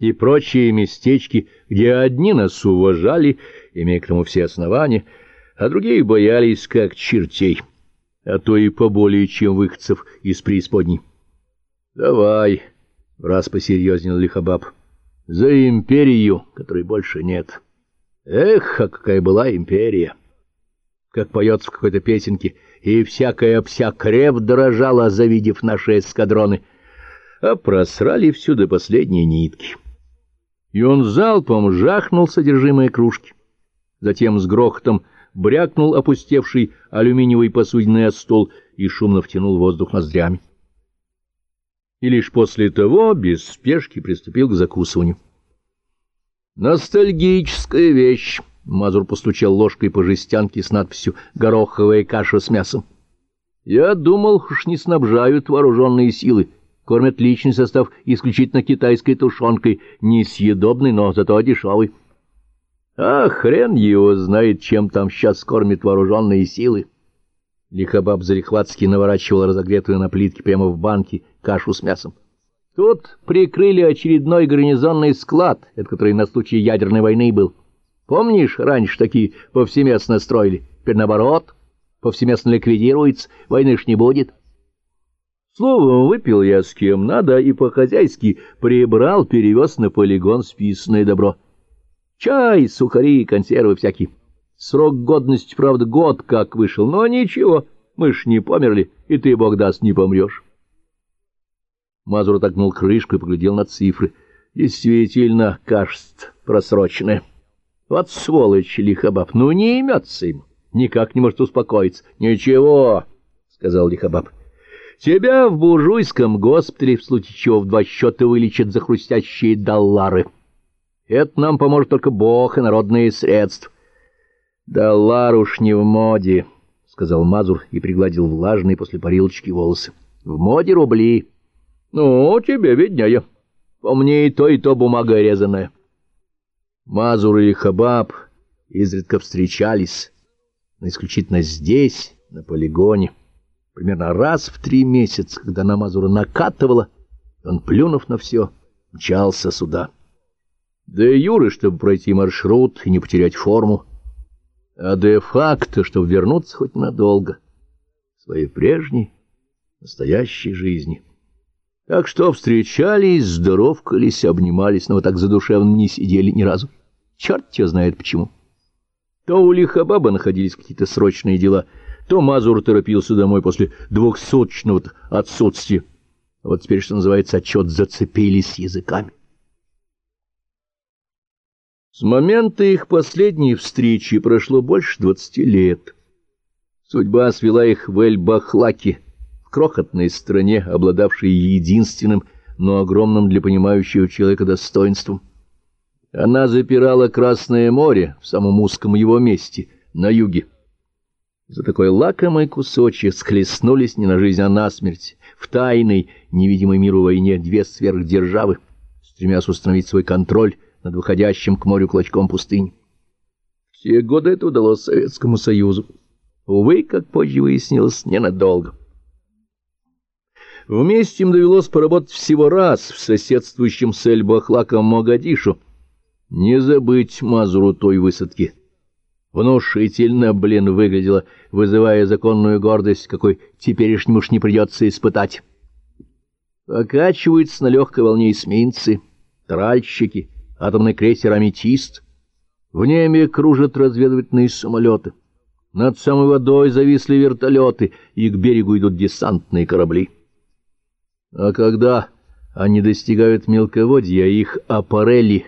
и прочие местечки, где одни нас уважали, имея к тому все основания, а другие боялись как чертей, а то и поболее, чем выходцев из преисподней. — Давай, — раз посерьезнел Лихобаб, — за империю, которой больше нет. Эх, а какая была империя! Как поется в какой-то песенке, и всякая пся крев дрожала, завидев наши эскадроны, а просрали всю до последней нитки и он залпом жахнул содержимое кружки. Затем с грохотом брякнул опустевший алюминиевый посудиный стол и шумно втянул воздух ноздрями. И лишь после того без спешки приступил к закусыванию. «Ностальгическая вещь!» — Мазур постучал ложкой по жестянке с надписью «Гороховая каша с мясом». «Я думал, уж не снабжают вооруженные силы» кормят личный состав исключительно китайской тушенкой, несъедобный, но зато дешевый. А хрен его знает, чем там сейчас кормят вооруженные силы. Лихобаб Зарихватский наворачивал разогретую на плитке прямо в банке кашу с мясом. Тут прикрыли очередной гарнизонный склад, это который на случай ядерной войны был. Помнишь, раньше такие повсеместно строили? Теперь наоборот, повсеместно ликвидируется, войны ж не будет. Словом, выпил я с кем надо и по-хозяйски прибрал, перевез на полигон списанное добро. Чай, сухари, консервы всякие. Срок годности, правда, год как вышел, но ничего, мы ж не померли, и ты, бог даст, не помрешь. Мазур отогнул крышку и поглядел на цифры. Действительно, кажется, просроченная. Вот сволочь лихобаб, ну не имется им, никак не может успокоиться. Ничего, — сказал лихобаб. Тебя в буржуйском госпитале в случае чего в два счета вылечат за хрустящие доллары. Это нам поможет только Бог и народные средства. Доллар уж не в моде, — сказал Мазур и пригладил влажные после парилочки волосы. В моде рубли. Ну, тебе виднее. По мне и то, и то бумага резаная. Мазур и Хабаб изредка встречались, но исключительно здесь, на полигоне примерно раз в три месяца, когда на Мазура накатывало, он, плюнув на все, мчался сюда. Да и Юры, чтобы пройти маршрут и не потерять форму, а де-факто, чтобы вернуться хоть надолго в своей прежней, настоящей жизни. Так что встречались, здоровкались, обнимались, но вот так задушевно не сидели ни разу. Черт тебя знает почему. То у Лихабаба находились какие-то срочные дела — то Мазур торопился домой после двухсуточного отсутствия. Вот теперь, что называется, отчет зацепились языками. С момента их последней встречи прошло больше двадцати лет. Судьба свела их в Эль-Бахлаке, в крохотной стране, обладавшей единственным, но огромным для понимающего человека достоинством. Она запирала Красное море в самом узком его месте, на юге. За такой лакомый кусочек схлестнулись не на жизнь, а на смерть. В тайной, невидимой миру войне две сверхдержавы, стремясь установить свой контроль над выходящим к морю клочком пустынь. Все годы это удалось Советскому Союзу. Увы, как позже выяснилось, ненадолго. Вместе им довелось поработать всего раз в соседствующем с Эль-Бахлаком Могадишу. Не забыть Мазуру той высадки — Внушительно, блин, выглядело, вызывая законную гордость, какой теперешнему уж не придется испытать. Покачиваются на легкой волне эсминцы, тральщики, атомный крейсер «Аметист». В небе кружат разведывательные самолеты. Над самой водой зависли вертолеты, и к берегу идут десантные корабли. А когда они достигают мелководья, их аппарели,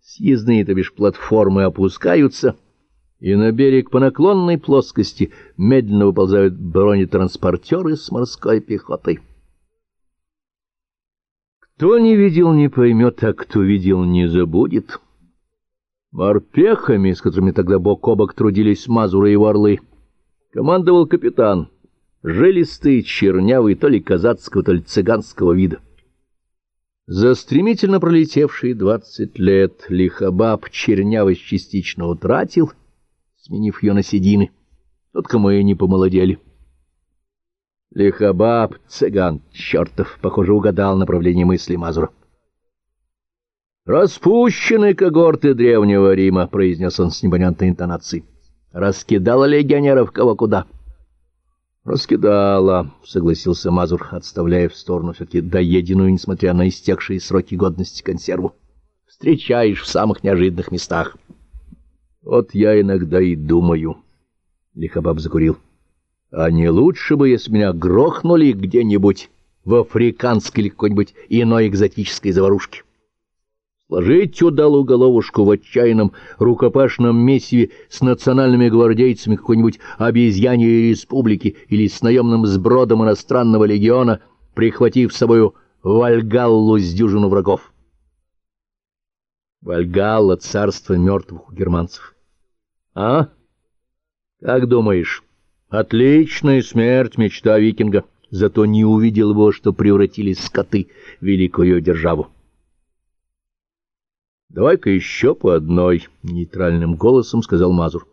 съездные, то бишь платформы, опускаются — и на берег по наклонной плоскости медленно выползают бронетранспортеры с морской пехотой. Кто не видел, не поймет, а кто видел, не забудет. Морпехами, с которыми тогда бок о бок трудились Мазуры и Орлы, командовал капитан, жилистый, чернявый, то ли казацкого, то ли цыганского вида. За стремительно пролетевшие двадцать лет лихобаб чернявость частично утратил — сменив ее на седины. Только мы не помолодели. Лихобаб, цыган, чертов, похоже, угадал направление мысли Мазура. «Распущены когорты древнего Рима», — произнес он с непонятной интонацией. «Раскидала легионеров кого куда?» «Раскидала», — согласился Мазур, отставляя в сторону все-таки доеденную, несмотря на истекшие сроки годности, консерву. «Встречаешь в самых неожиданных местах». «Вот я иногда и думаю», — Лихобаб закурил. «А не лучше бы, если меня грохнули где-нибудь в африканской или какой-нибудь иной экзотической заварушке?» Сложить удалую головушку в отчаянном рукопашном месиве с национальными гвардейцами какой-нибудь обезьяньей республики или с наемным сбродом иностранного легиона, прихватив с собою Вальгаллу с дюжину врагов. Вальгалла — царство мертвых у германцев. А? Как думаешь? Отличная смерть, мечта викинга. Зато не увидел его, что превратились скоты в великую державу. «Давай-ка еще по одной», — нейтральным голосом сказал Мазур.